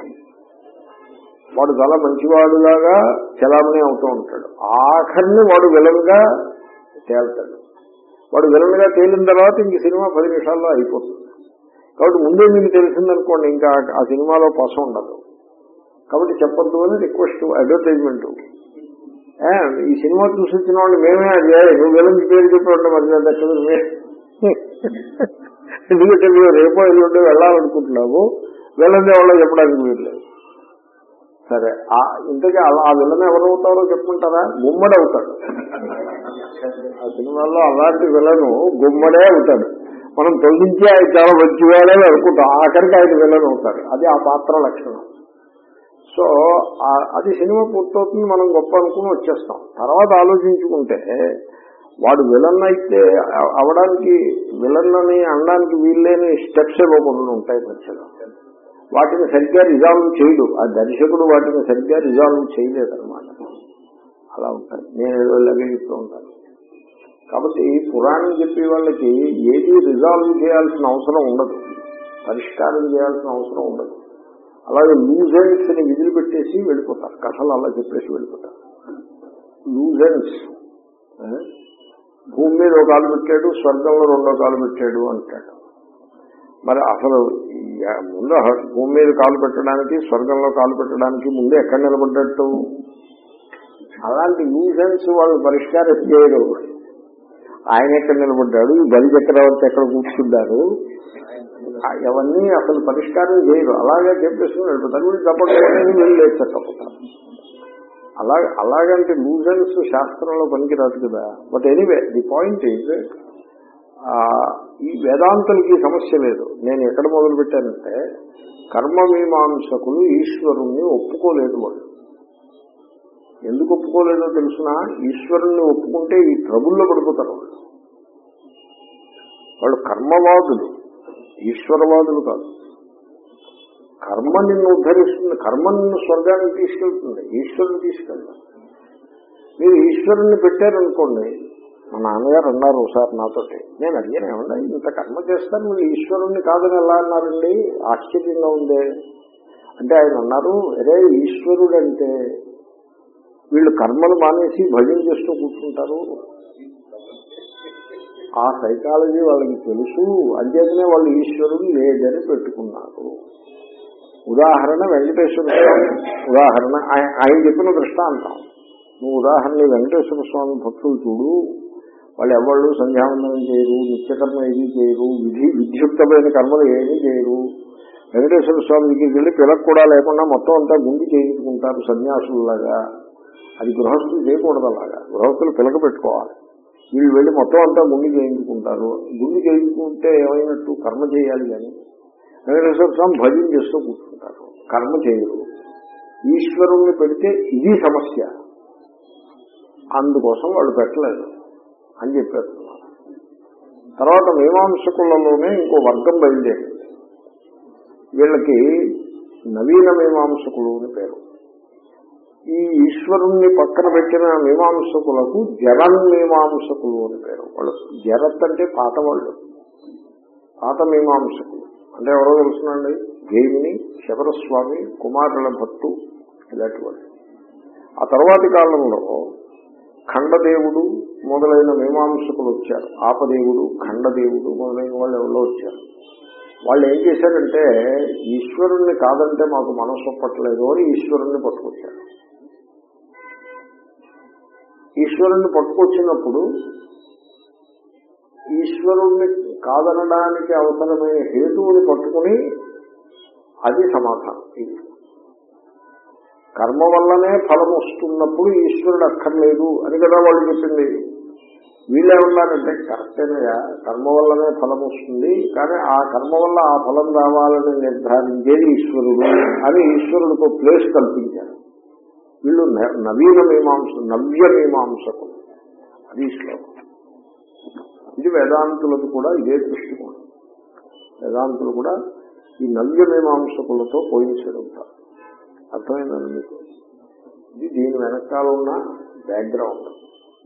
వాడు చాలా మంచివాడులాగా చలామణి అవుతూ ఉంటాడు. ఆఖరిని వాడు విలన్గా తేల్తాడు. వాడు విలన్గా తేలిన తర్వాత ఇంక సినిమా పది నిమిషాల్లో అయిపోతుంది. కాబట్టి ముందే మీకు తెలిసిందనుకోండి ఇంకా ఆ సినిమాలో పస ఉండదు. కాబట్టి చెప్పద్దు అని రిక్వెస్ట్ అడ్వర్టైజ్మెంట్. ఈ సినిమా చూసి వచ్చిన వాళ్ళు మేమే అది నువ్వు విలన్ పేరు చెప్పి మరి దక్కదు ఎందుకంటే నువ్వు రేపో ఎల్లుండి వెళ్ళాలనుకుంటున్నావు వెళ్ళదే ఎవరో చెప్పడానికి మీరు లేదు సరే ఆ ఇంతకీ ఆ విలన్ ఎవరవుతారో చెప్పుకుంటారా? గుమ్మడి అవుతాడు ఆ సినిమాల్లో అలాంటి విలను గుమ్మడే అవుతాడు. మనం తొలగించి ఆయన చాలా మంచివాడే అనుకుంటాం. ఆఖరికి ఆయన విలన్ అవుతాడు. అది ఆ పాత్ర లక్షణం. సో అది సినిమా పూర్తవుతుంది మనం గొప్ప అనుకుని వచ్చేస్తాం. తర్వాత ఆలోచించుకుంటే వాడు విలన్ అయితే అవడానికి విలన్ అని అనడానికి వీల్లేని స్టెప్స్ ఇవ్వకుండా ఉంటాయి మధ్యలో. వాటిని సరిగ్గా రిజాల్వ్ చేయడు. ఆ దర్శకుడు వాటిని సరిగ్గా రిజాల్వ్ చేయలేదన్నమాట. అలా ఉంటాయి నేను ఏదో చెప్తూ ఉంటాను. కాబట్టి పురాణం చెప్పే వాళ్ళకి ఏది రిజాల్వ్ చేయాల్సిన అవసరం ఉండదు. పరిష్కారం చేయాల్సిన అవసరం ఉండదు. అలాగే లూజెన్స్ని విధులు పెట్టేసి వెళ్ళిపోతారు. కథలు అలా చెప్పేసి వెళ్ళిపోతారు. లూజెన్స్ భూమి మీద ఒక కాలు పెట్టాడు స్వర్గంలో రెండో కాలు పెట్టాడు అంటాడు. మరి అసలు ముందు భూమి మీద కాలు పెట్టడానికి స్వర్గంలో కాలు పెట్టడానికి ముందు ఎక్కడ నిలబడ్డట్టు? అలాంటి న్యూసెన్స్ వాళ్ళు పరిష్కారం చేయరు. ఆయన ఎక్కడ నిలబడ్డాడు? ఈ బలి చక్రవర్తి ఎక్కడ కూర్చున్నారు అవన్నీ అసలు పరిష్కారం చేయరు. అలాగే చెప్పేసి వెళ్ళిపోతారు తప్పకుండా తప్పకపోతే లేదు అలా అలాగంటే లూజన్స్ శాస్త్రంలో పనికిరాదు కదా. But anyway the point is ఈ వేదాంతులకి సమస్య లేదు. నేను ఎక్కడ మొదలు పెట్టానంటే కర్మ ఈశ్వరుణ్ణి ఒప్పుకోలేదు వాళ్ళు. ఎందుకు ఒప్పుకోలేదో తెలుసిన? ఈశ్వరుణ్ణి ఒప్పుకుంటే ఈ ట్రబుల్లో పడిపోతారు వాళ్ళు. వాళ్ళు కర్మవాదులు. ఈశ్వరవాదులు కాదు. కర్మ నిన్ను ఉద్ధరిస్తుంది. కర్మ నిన్ను స్వర్గానికి తీసుకెళ్తుంది. ఈశ్వరుని తీసుకెళ్తారు. మీరు ఈశ్వరుణ్ణి పెట్టారనుకోండి మా నాన్నగారు అన్నారు ఒకసారి నాతోటి. నేను అడిగాను ఏమన్నా ఇంత కర్మ చేస్తాను మీరు ఈశ్వరుణ్ణి కాదని ఎలా అన్నారండి? ఆశ్చర్యంగా ఉందే. అంటే ఆయన అన్నారు అరే ఈశ్వరుడు అంటే వీళ్ళు కర్మలు మానేసి భజన చేస్తూ కూర్చుంటారు. ఆ సైకాలజీ వాళ్ళకి తెలుసు అంచేతనే వాళ్ళు ఈశ్వరుడు లేదని పెట్టుకున్నారు. ఉదాహరణ వెంకటేశ్వర స్వామి. ఉదాహరణ ఆయన చెప్పిన దృష్టాంతం. నువ్వు ఉదాహరణ వెంకటేశ్వర స్వామి భక్తులు చూడు వాళ్ళు ఎవళ్ళు సంధ్యావందనం చేయరు నిత్యకర్మ ఏమీ చేయరు విధి విధ్యుక్తమైన కర్మలు ఏమీ చేయరు. వెంకటేశ్వర స్వామి దగ్గరికి వెళ్ళి పిలక కూడా లేకుండా మొత్తం అంతా గుండి చేయించుకుంటారు సన్యాసులలాగా. అది గృహస్థులు చేయకూడదు అలాగా. గృహస్థులు పిలక పెట్టుకోవాలి. వీళ్ళు వెళ్ళి మొత్తం అంతా గుండి చేయించుకుంటారు. గుండి చేయించుకుంటే ఏమైనట్టు కర్మ చేయాలి కానీ వెంకటేశ్వర స్వామి భజన చేస్తూ కూర్చుంటారు. కర్మ చేయరు. ఈశ్వరుణ్ణి పెడితే ఇది సమస్య. అందుకోసం వాళ్ళు పెట్టలేదు. అని చెప్పారు. తర్వాత మీమాంసకులలోనే ఇంకో వర్గం బయలుదేరింది. వీళ్ళకి నవీన మీమాంసకులు అని పేరు. ఈ ఈశ్వరుణ్ణి పక్కన పెట్టిన మీమాంసకులకు జరన్ మీమాంసకులు అని పేరు. వాళ్ళు జరత్ అంటే పాత వాళ్ళు. పాత మీమాంసకులు. అంటే ఎవరో తెలుసునండి? జైమిని శబరస్వామి కుమారుల భట్టు ఇలాంటి వాళ్ళు. ఆ తర్వాతి కాలంలో ఖండదేవుడు మొదలైన మీమాంసకులు వచ్చారు. ఆపదేవుడు ఖండదేవుడు మొదలైన వాళ్ళు ఎవరో వచ్చారు. వాళ్ళు ఏం చేశారంటే ఈశ్వరుణ్ణి కాదంటే మాకు మనసు ఒప్పట్లేదు అని ఈశ్వరుణ్ణి పట్టుకొచ్చారు. ఈశ్వరుణ్ణి పట్టుకొచ్చినప్పుడు ఈశ్వరుణ్ణి కాదనడానికి అవసరమైన హేతువుని పట్టుకుని అది సమాధానం. ఇది కర్మ వల్లనే ఫలం వస్తున్నప్పుడు ఈశ్వరుడు అక్కర్లేదు అని కదా వాళ్ళు చెప్పింది. వీళ్ళేమన్నారంటే కరెక్టేనయా కర్మ వల్లనే ఫలం వస్తుంది. కానీ ఆ కర్మ వల్ల ఆ ఫలం రావాలని నిర్ధారించేది ఈశ్వరుడు అని ఈశ్వరుడికి ప్లేస్ కల్పించారు. వీళ్ళు నవీన మీమాంస నవ్య మీమాంసకులు. అది శ్లోకం. ఇది వేదాంతులకు కూడా ఇదే దృష్టికోణం. వేదాంతులు కూడా ఈ నవ్య మీమాంసకులతో పోయించగలుగుతారు అర్థమైందండి మీకు? ఇది దీని వెనకాల ఉన్న బ్యాక్గ్రౌండ్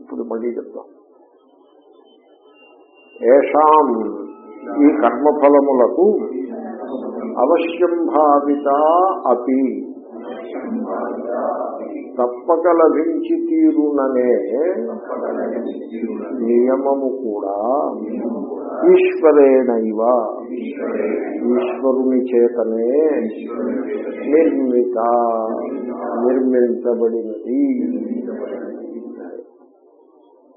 ఇప్పుడు మళ్ళీ చెప్తాం. ఏషాం ఈ కర్మఫలములకు అవశ్యం భావిత అతి తప్పక లభించి తీరుననే నియమము కూడా ఈశ్వరేణైవ. ఈశ్వరుని చేతనే నిర్మిత నిర్మించబడినది.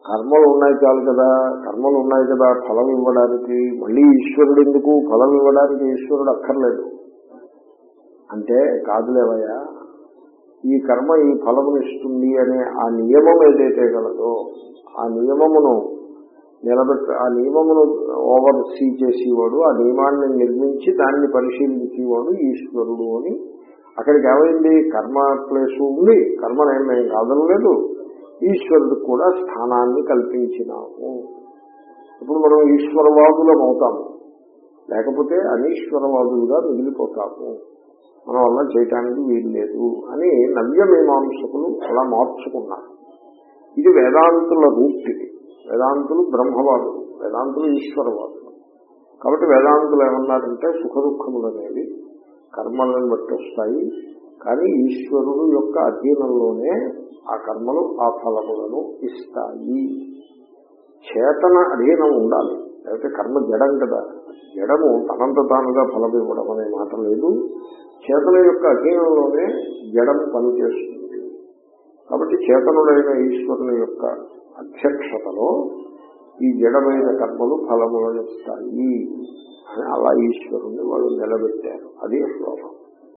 కర్మలు ఉన్నాయి చాలు కదా కర్మలు ఉన్నాయి కదా ఫలం ఇవ్వడానికి. మళ్ళీ ఈశ్వరుడు ఎందుకు? ఫలం ఇవ్వడానికి ఈశ్వరుడు అక్కర్లేదు. అంటే కాదులేవయ్యా ఈ కర్మ ఈ ఫలమును ఇస్తుంది అనే ఆ నియమం ఏదైతే కలదో ఆ నియమమును నిలబెట్ట ఆ నియమమును ఓవర్ సీ చేసేవాడు ఆ నియమాన్ని నిర్మించి దాన్ని పరిశీలించేవాడు ఈశ్వరుడు అని. అక్కడికి ఏమైంది? కర్మ ప్లేస్ ఉంది. కర్మ నేను కాదనలేదు. ఈశ్వరుడికి కూడా స్థానాన్ని కల్పించినాము. ఇప్పుడు మనం ఈశ్వరవాదులం అవుతాము. లేకపోతే అనీశ్వరవాదులుగా మిగిలిపోతాము. మనం అలా చేయటానికి వీలు లేదు అని నవ్య మీమాంసకులు అలా మార్చుకున్నారు. ఇది వేదాంతుల రూట్ ఇది వేదాంతులు బ్రహ్మవాదులు. వేదాంతులు ఈశ్వరవాదులు. కాబట్టి వేదాంతులు ఏమన్నారంటే సుఖ దుఃఖములు అనేవి కర్మలను బట్టి వస్తాయి. కానీ ఈశ్వరుడు యొక్క అధీనంలోనే ఆ కర్మలు ఆ ఫలములను ఇస్తాయి. చేతన అధీనం ఉండాలి. లేకపోతే కర్మ జడం కదా. జడము తనంత తానుగా ఫలం ఇవ్వడం అనే మాట లేదు. చేతన యొక్క అధీనంలోనే జడం పనిచేస్తుంది. కాబట్టి చేతనుడైన ఈశ్వరుని యొక్క అధ్యక్షతలో ఈ జడమైన కర్మలు ఫలములను ఇస్తాయి అని అలా ఈశ్వరుణ్ణి వాళ్ళు నిలబెట్టారు. అది శ్లోకం.